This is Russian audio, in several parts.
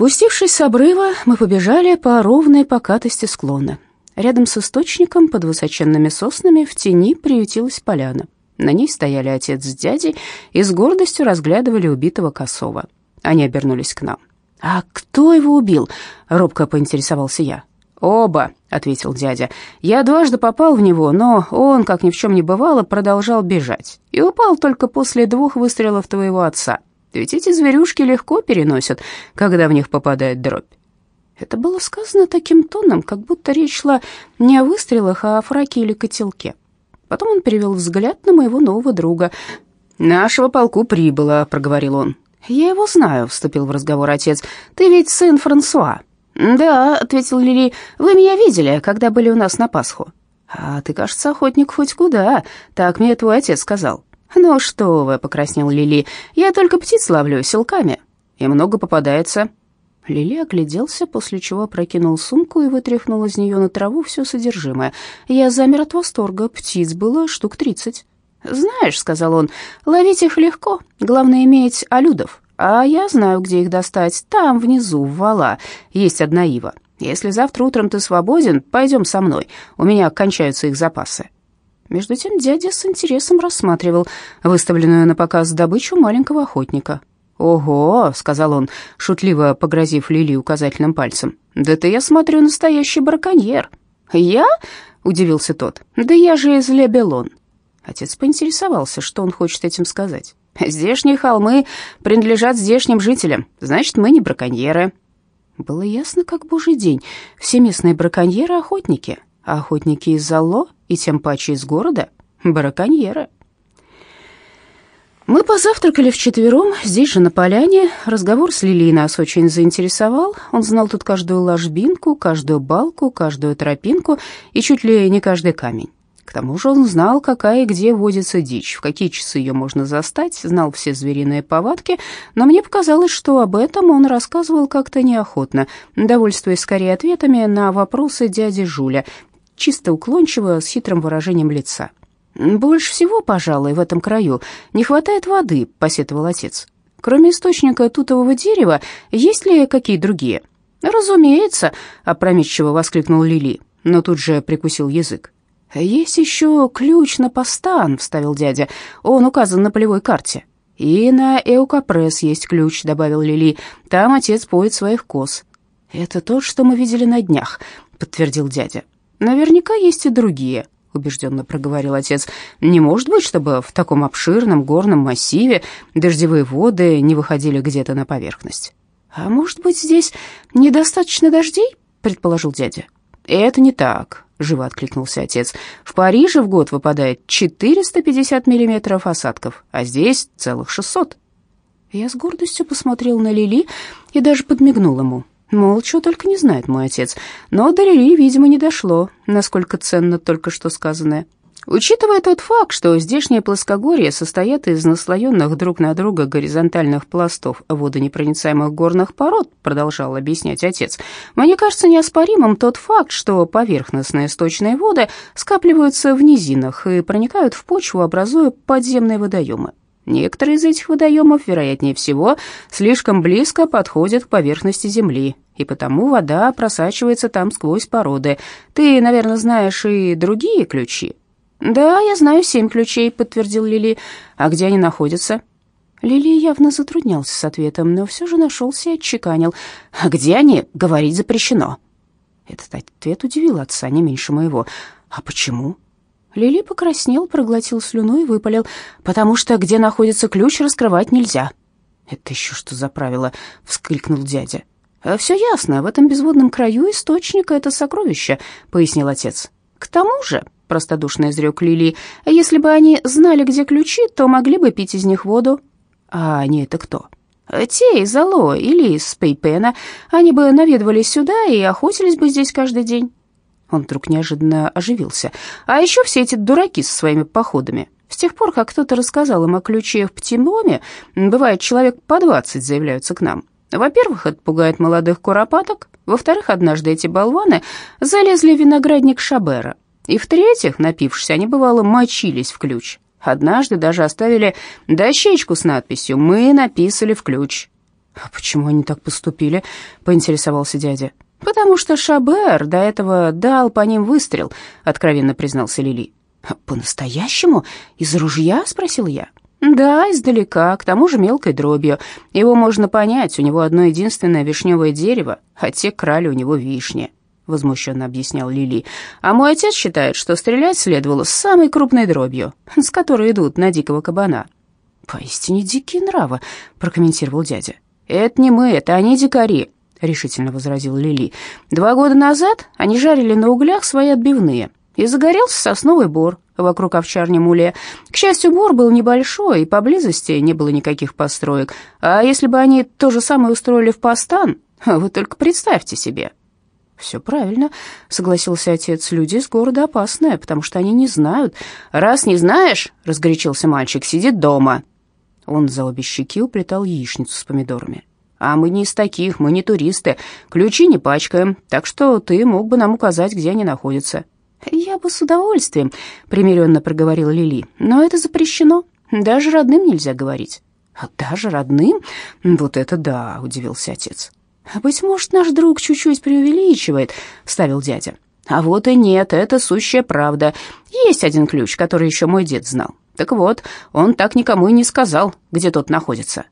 Спустившись с обрыва, мы побежали по ровной покатости склона. Рядом с источником, под высоченными соснами, в тени приютилась поляна. На ней стояли отец с дядей и с гордостью разглядывали убитого косого. Они обернулись к нам. «А кто его убил?» — робко поинтересовался я. «Оба», — ответил дядя. «Я дважды попал в него, но он, как ни в чем не бывало, продолжал бежать. И упал только после двух выстрелов твоего отца. Ведь эти зверюшки легко переносят, когда в них попадает дробь». Это было сказано таким тоном, как будто речь шла не о выстрелах, а о фраке или котелке. Потом он перевел взгляд на моего нового друга. «Нашего полку прибыло», — проговорил он. «Я его знаю», — вступил в разговор отец. «Ты ведь сын Франсуа». «Да», — ответил Лили, — «вы меня видели, когда были у нас на Пасху». «А ты, кажется, охотник хоть куда, так мне твой отец сказал». «Ну что вы», — покраснел Лили, — «я только птиц ловлю селками». «И много попадается». Лили огляделся, после чего прокинул сумку и вытряхнул из нее на траву все содержимое. Я замер от восторга, птиц было штук тридцать. «Знаешь», — сказал он, — «ловить их легко, главное иметь алюдов. А я знаю, где их достать. Там, внизу, в вала, есть одна ива. Если завтра утром ты свободен, пойдем со мной. У меня кончаются их запасы». Между тем дядя с интересом рассматривал выставленную на показ добычу маленького охотника. «Ого!» — сказал он, шутливо погрозив Лили указательным пальцем. «Да ты, я смотрю, настоящий браконьер». «Я?» — удивился тот. «Да я же из Лебелон». Отец поинтересовался, что он хочет этим сказать. Здешние холмы принадлежат здешним жителям, значит, мы не браконьеры». Было ясно, как божий день. Все местные браконьеры — охотники, охотники из Алло и тем паче из города — браконьеры. Мы позавтракали вчетвером, здесь же на поляне. Разговор с Лилией нас очень заинтересовал. Он знал тут каждую ложбинку, каждую балку, каждую тропинку и чуть ли не каждый камень. К тому же он знал, какая и где водится дичь, в какие часы ее можно застать, знал все звериные повадки, но мне показалось, что об этом он рассказывал как-то неохотно, довольствуясь скорее ответами на вопросы дяди Жуля, чисто уклончиво, с хитрым выражением лица. «Больше всего, пожалуй, в этом краю не хватает воды», — посетовал отец. «Кроме источника тутового дерева, есть ли какие другие?» «Разумеется», — опрометчиво воскликнул Лили, но тут же прикусил язык. «Есть еще ключ на постан», — вставил дядя. «Он указан на полевой карте». «И на Эукапресс есть ключ», — добавил Лили. «Там отец поет своих коз». «Это то, что мы видели на днях», — подтвердил дядя. «Наверняка есть и другие», — убежденно проговорил отец. «Не может быть, чтобы в таком обширном горном массиве дождевые воды не выходили где-то на поверхность». «А может быть, здесь недостаточно дождей?» — предположил дядя. «Это не так», живо откликнулся отец. В Париже в год выпадает 450 миллиметров осадков, а здесь целых 600. Я с гордостью посмотрел на Лили и даже подмигнул ему. Мол, что только не знает мой отец. Но до Лили, видимо, не дошло, насколько ценно только что сказанное. Учитывая тот факт, что здешние плоскогорья состоят из наслоенных друг на друга горизонтальных пластов водонепроницаемых горных пород, продолжал объяснять отец, мне кажется неоспоримым тот факт, что поверхностные сточные воды скапливаются в низинах и проникают в почву, образуя подземные водоемы. Некоторые из этих водоемов, вероятнее всего, слишком близко подходят к поверхности Земли, и потому вода просачивается там сквозь породы. Ты, наверное, знаешь и другие ключи, «Да, я знаю семь ключей», — подтвердил Лили. «А где они находятся?» Лили явно затруднялся с ответом, но все же нашелся и отчеканил. «А где они? Говорить запрещено». Этот ответ удивил отца не меньше моего. «А почему?» Лили покраснел, проглотил слюну и выпалил. «Потому что где находится ключ, раскрывать нельзя». «Это еще что за правило?» — вскрикнул дядя. «Все ясно, в этом безводном краю источника это сокровище», — пояснил отец. «К тому же», простодушно изрек Лили. «Если бы они знали, где ключи, то могли бы пить из них воду». «А они это кто?» «Те из Алло или из Пейпена. Они бы наведывались сюда и охотились бы здесь каждый день». Он вдруг неожиданно оживился. «А еще все эти дураки со своими походами. С тех пор, как кто-то рассказал им о ключе в Птиноме, бывает, человек по двадцать заявляются к нам. Во-первых, это пугает молодых куропаток. Во-вторых, однажды эти болваны залезли в виноградник Шабера. И в-третьих, напившись, они, бывало, мочились в ключ. Однажды даже оставили дощечку с надписью «Мы написали в ключ». «А почему они так поступили?» — поинтересовался дядя. «Потому что Шабер до этого дал по ним выстрел», — откровенно признался Лили. «По-настоящему? Из ружья?» — спросил я. «Да, издалека, к тому же мелкой дробью. Его можно понять, у него одно единственное вишневое дерево, а те крали у него вишни», — возмущенно объяснял Лили. «А мой отец считает, что стрелять следовало с самой крупной дробью, с которой идут на дикого кабана». «Поистине дикие нравы», — прокомментировал дядя. «Это не мы, это они дикари», — решительно возразил Лили. «Два года назад они жарили на углях свои отбивные, и загорелся сосновый бор вокруг овчарни Муле. К счастью, бор был небольшой, и поблизости не было никаких построек. А если бы они то же самое устроили в Пастан, вы только представьте себе». «Все правильно», — согласился отец. «Люди из города опасные, потому что они не знают». «Раз не знаешь», — разгорячился мальчик, — «сидит дома». Он за обе щеки уплетал яичницу с помидорами. «А мы не из таких, мы не туристы, ключи не пачкаем, так что ты мог бы нам указать, где они находятся». «Я бы с удовольствием», — примиренно проговорила Лили, — «но это запрещено, даже родным нельзя говорить». «А «Даже родным? Вот это да», — удивился отец. «Быть может, наш друг чуть-чуть преувеличивает», — вставил дядя. «А вот и нет, это сущая правда. Есть один ключ, который еще мой дед знал. Так вот, он так никому и не сказал, где тот находится».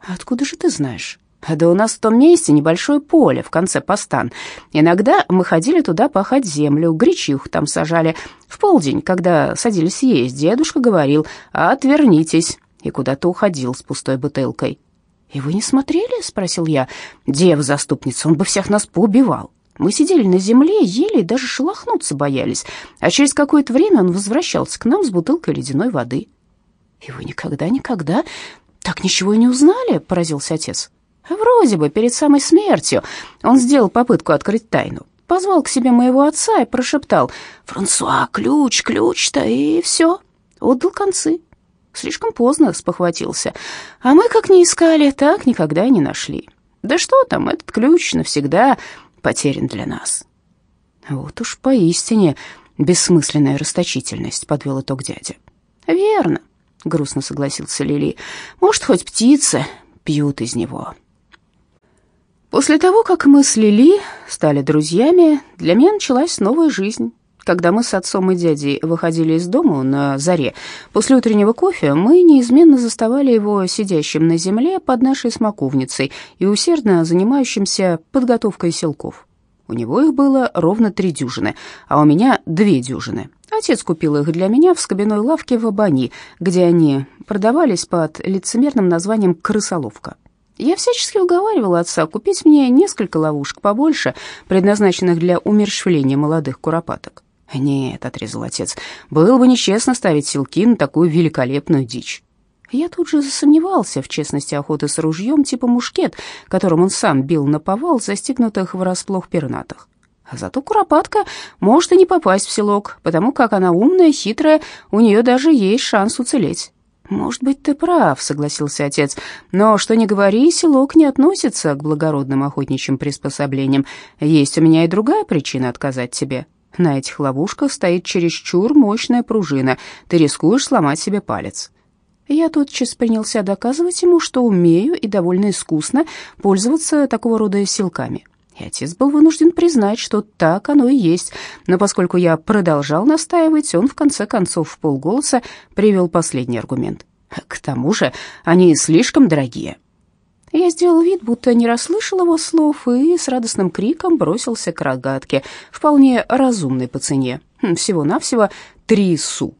«Откуда же ты знаешь?» Да у нас в том месте небольшое поле в конце постан. Иногда мы ходили туда пахать землю, гречиху там сажали. В полдень, когда садились есть, дедушка говорил «отвернитесь» и куда-то уходил с пустой бутылкой. «И вы не смотрели?» — спросил я. «Дева-заступница, он бы всех нас поубивал». Мы сидели на земле, ели даже шелохнуться боялись, а через какое-то время он возвращался к нам с бутылкой ледяной воды. «И вы никогда-никогда так ничего и не узнали?» — поразился отец. Вроде бы перед самой смертью он сделал попытку открыть тайну. Позвал к себе моего отца и прошептал «Франсуа, ключ, ключ-то» и все. Отдал концы. Слишком поздно спохватился. А мы как не искали, так никогда и не нашли. Да что там, этот ключ навсегда потерян для нас. Вот уж поистине бессмысленная расточительность, подвел итог дядя. Верно, грустно согласился Лили. Может, хоть птицы пьют из него. После того, как мы с Лили стали друзьями, для меня началась новая жизнь. Когда мы с отцом и дядей выходили из дома на заре, после утреннего кофе мы неизменно заставали его сидящим на земле под нашей смоковницей и усердно занимающимся подготовкой селков. У него их было ровно три дюжины, а у меня две дюжины. Отец купил их для меня в скобяной лавке в Абани, где они продавались под лицемерным названием «крысоловка». Я всячески уговаривала отца купить мне несколько ловушек побольше, предназначенных для умерщвления молодых куропаток. «Нет», — отрезал отец, — «было бы нечестно ставить силки на такую великолепную дичь». Я тут же засомневался в честности охоты с ружьем типа мушкет, которым он сам бил на повал застигнутых врасплох пернатых. А зато куропатка может и не попасть в селок, потому как она умная, хитрая, у нее даже есть шанс уцелеть. «Может быть, ты прав», — согласился отец. «Но что ни говори, селок не относится к благородным охотничьим приспособлениям. Есть у меня и другая причина отказать тебе. На этих ловушках стоит чересчур мощная пружина. Ты рискуешь сломать себе палец». Я тотчас принялся доказывать ему, что умею и довольно искусно пользоваться такого рода силками. И отец был вынужден признать, что так оно и есть. Но поскольку я продолжал настаивать, он в конце концов в полголоса привел последний аргумент. К тому же они слишком дорогие. Я сделал вид, будто не расслышал его слов, и с радостным криком бросился к рогатке, вполне разумной по цене, всего-навсего три су.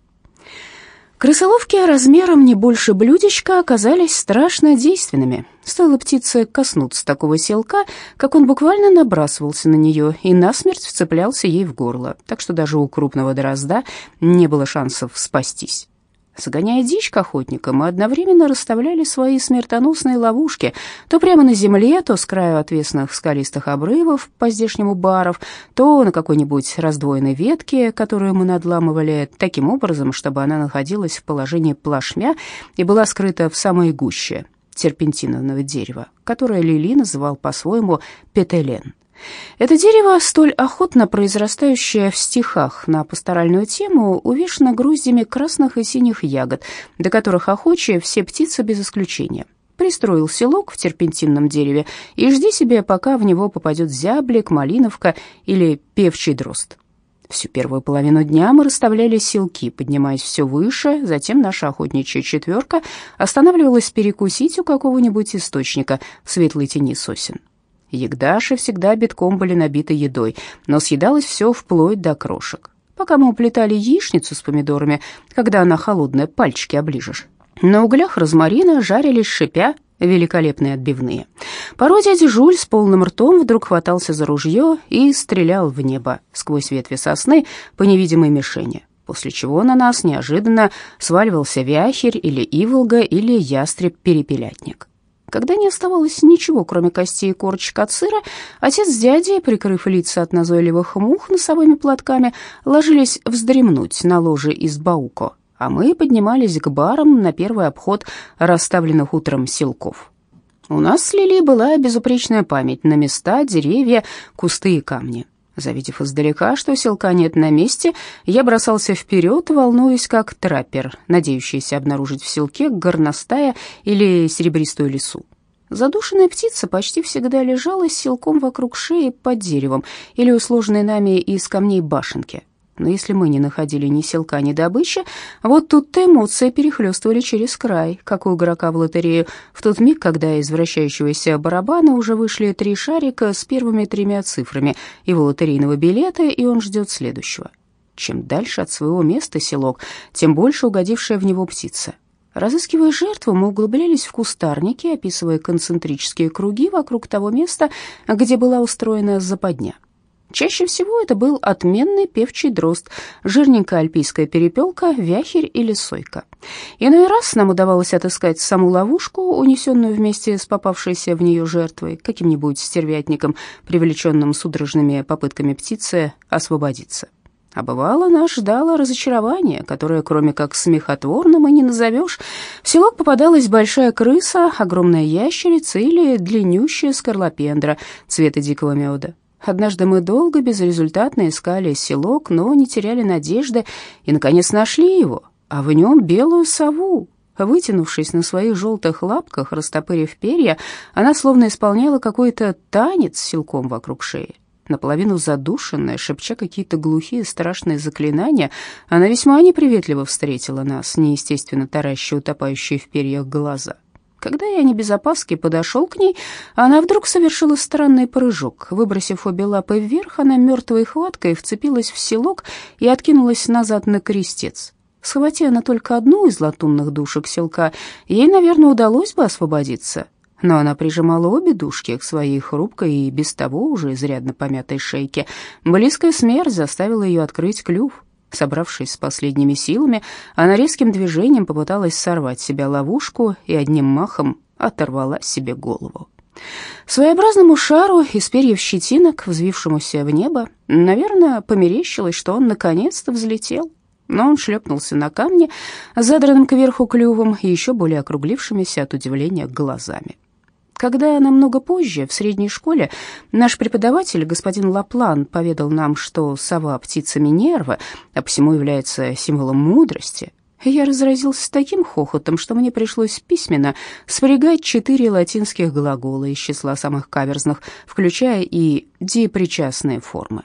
Крысоловки размером не больше блюдечка оказались страшно действенными. Стоило птице коснуться такого селка, как он буквально набрасывался на нее и насмерть вцеплялся ей в горло, так что даже у крупного дрозда не было шансов спастись. Загоняя дичь к охотникам, мы одновременно расставляли свои смертоносные ловушки то прямо на земле, то с краю отвесных скалистых обрывов по здешнему баров, то на какой-нибудь раздвоенной ветке, которую мы надламывали таким образом, чтобы она находилась в положении плашмя и была скрыта в самой гуще терпентинового дерева, которое Лили называл по-своему петелен. Это дерево, столь охотно произрастающее в стихах на пасторальную тему, увешано груздями красных и синих ягод, до которых охочие все птицы без исключения. Пристроил селок в терпентинном дереве и жди себе, пока в него попадет зяблик, малиновка или певчий дрозд. Всю первую половину дня мы расставляли селки, поднимаясь все выше, затем наша охотничья четверка останавливалась перекусить у какого-нибудь источника в светлой тени сосен. Ягдаши всегда битком были набиты едой, но съедалось все вплоть до крошек. Пока мы уплетали яичницу с помидорами, когда она холодная, пальчики оближешь. На углях розмарина жарились шипя великолепные отбивные. Порой дядя Жуль с полным ртом вдруг хватался за ружье и стрелял в небо сквозь ветви сосны по невидимой мишени, после чего на нас неожиданно сваливался вяхерь или иволга или ястреб-перепелятник. Когда не оставалось ничего, кроме костей и корочек от сыра, отец с дядей, прикрыв лица от назойливых мух носовыми платками, ложились вздремнуть на ложе из бауко, а мы поднимались к барам на первый обход расставленных утром селков. У нас с Лили была безупречная память на места, деревья, кусты и камни. Завидев издалека, что селка нет на месте, я бросался вперед, волнуясь как траппер, надеющийся обнаружить в селке горностая или серебристую лису. Задушенная птица почти всегда лежала с селком вокруг шеи под деревом или у сложенной нами из камней башенки, но если мы не находили ни селка, ни добычи, вот тут-то эмоции перехлестывали через край, как у игрока в лотерею, в тот миг, когда из вращающегося барабана уже вышли три шарика с первыми тремя цифрами его лотерейного билета, и он ждет следующего. Чем дальше от своего места селок, тем больше угодившая в него птица. Разыскивая жертву, мы углублялись в кустарники, описывая концентрические круги вокруг того места, где была устроена западня. Чаще всего это был отменный певчий дрозд, жирненькая альпийская перепелка, вяхерь или сойка. Иной раз нам удавалось отыскать саму ловушку, унесенную вместе с попавшейся в нее жертвой, каким-нибудь стервятником, привлеченным судорожными попытками птицы освободиться. А бывало, нас ждало разочарование, которое, кроме как смехотворным, и не назовешь. В селок попадалась большая крыса, огромная ящерица или длиннющая скорлопендра цвета дикого меда. Однажды мы долго безрезультатно искали селок, но не теряли надежды и, наконец, нашли его, а в нем белую сову. Вытянувшись на своих желтых лапках, растопырив перья, она словно исполняла какой-то танец силком вокруг шеи. Наполовину задушенная, шепча какие-то глухие страшные заклинания, она весьма неприветливо встретила нас, неестественно тараща утопающие в перьях глаза. Когда я не без опаски подошел к ней, она вдруг совершила странный прыжок. Выбросив обе лапы вверх, она мертвой хваткой вцепилась в селок и откинулась назад на крестец. Схвати она только одну из латунных душек селка, ей, наверное, удалось бы освободиться. Но она прижимала обе душки к своей хрупкой и без того уже изрядно помятой шейке. Близкая смерть заставила ее открыть клюв. Собравшись с последними силами, она резким движением попыталась сорвать себя ловушку и одним махом оторвала себе голову. Своеобразному шару из перьев щетинок, взвившемуся в небо, наверное, померещилось, что он наконец-то взлетел. Но он шлепнулся на камне, задранным кверху клювом и еще более округлившимися от удивления глазами. Когда намного позже, в средней школе, наш преподаватель, господин Лаплан, поведал нам, что сова — птица Минерва, а посему является символом мудрости, я разразился таким хохотом, что мне пришлось письменно спрягать четыре латинских глагола из числа самых каверзных, включая и депричастные формы.